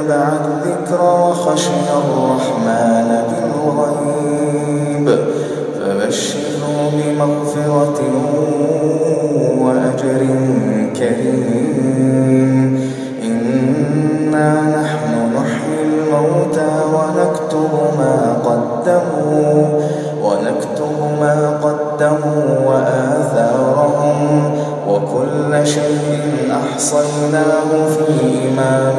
من اتبع الذكر وخشي الرحمن بالغيب فبشره بمغفرة وأجر كريم. إنا نحن نحيي الموتى ونكتب ما قدموا ونكتب ما قدموا وآثارهم وكل شيء أحصيناه في إمام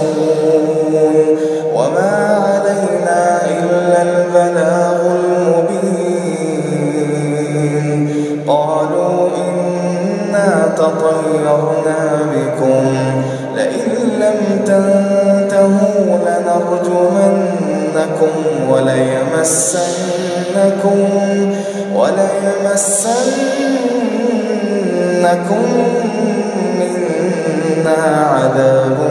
تطيرنا بكم. لئن لم تنتهوا لنرجمنكم وليمسنكم وليمسنكم منا عذاب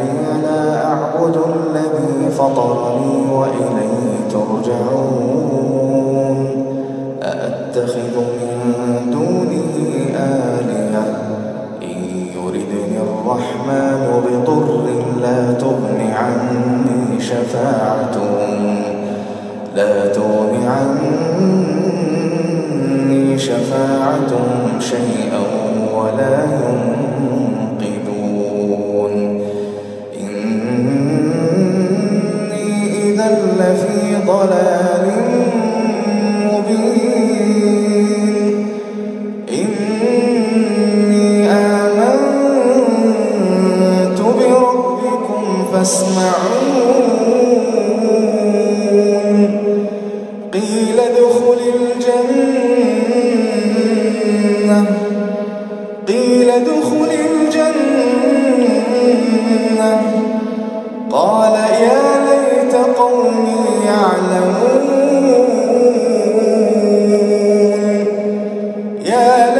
لي لا أعبد الذي فطرني وإليه ترجعون. أأتخذ من دونه آلهة؟ إن يردني الرحمن بضر لا تغن عني شفاعتهم. لا تغن عني شفاعتهم شيئا ولا ينفعون. تسمعون قيل ادخل الجنة. قيل ادخل الجنة. قال يا ليت قومي يعلمون. يا ليت